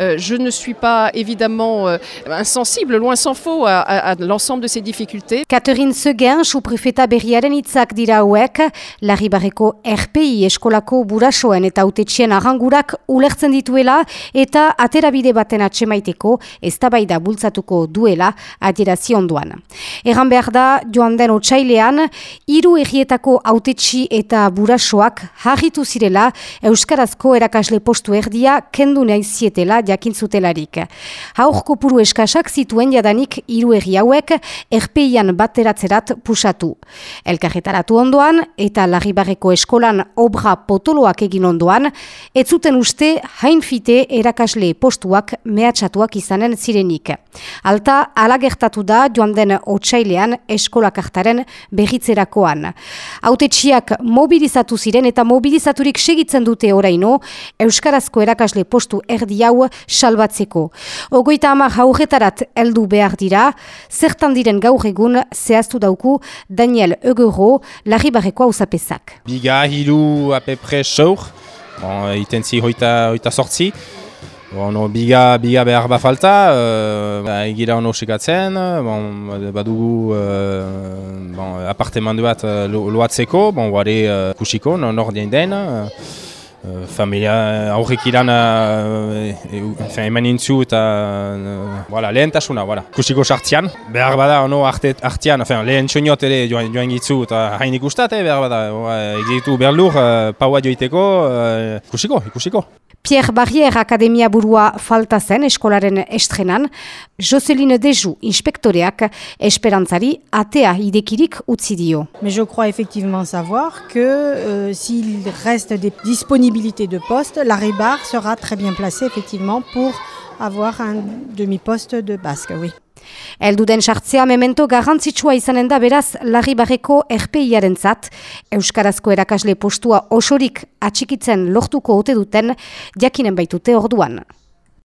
Euh, je ne suis pas évidemment euh, insensible, loin s'en faut, à, à, à l'ensemble de ces difficultés. Catherine Seguin, suprefeta berriaren hitzak dira hauek, Larribarreko RPI eskolako burasoen eta autetxien arrangurak ulertzen dituela eta aterabide baten atsemaiteko eztabaida bultzatuko duela adierazi onduan. Egan behar da, joan den otsailean, hiru egietako autetxi eta burasoak harritu zirela Euskarazko erakasle postu erdia kendu nahi zietela jakintzutelarik. Haur kopuru eskasak zituen jadanik hiru egi hauek erpeian bateratzerat pusatu. Elkarretaratu ondoan eta Larribarreko eskolan obra potoloak egin ondoan, ez zuten uste hain fite erakasle postuak mehatxatuak izanen zirenik. Alta, ala gertatu da joan den otsailean eskolakartaren berritzerakoan. Autetxiak mobilizatu ziren eta mobilizaturik segitzen dute oraino, Euskarazko erakasle postu erdi hau salbatzeko. Ogoita hamar haurretarat heldu behar dira, zertan diren gaur egun zehaztu dauku Daniel Egero, Larribarreko hausapezak. Biga, hiru, apepre, saur, bon, iten zi hoita, hoita sortzi. Bon, no, biga, biga behar ba falta, uh, egira ono sekatzen, bon, badugu uh, bon, apartemendu bat uh, lo, loatzeko, bon, ware uh, kusiko, no, nor dien den. Uh, Uh, familia aurrik iran uh, e, eman intzu eta uh, voilà, lehentasuna, voilà. kusiko sartzian. Behar bada, ono, arte, artean, enfin, lehen txoniot ere joan, joan gitzu eta hain ikustat, eh, behar bada, egitu behar lur, uh, paua joiteko, uh, kusiko, ikusiko. Pierre Barrière Akademia burua falta zen eskolaren estrenan, Joseline Deju inspektoreak esperantzari atea idekirik utzi dio. Mais je crois effectivement savoir que euh, s'il reste des disponibilités de postes, la Rébar sera très bien placée effectivement pour avoir un demi-poste de basque, oui. Elduden sartzea memento garrantzitsua izanen da beraz Larribarreko RPIaren zat, Euskarazko erakasle postua osorik atxikitzen lortuko ote duten, jakinen baitute orduan.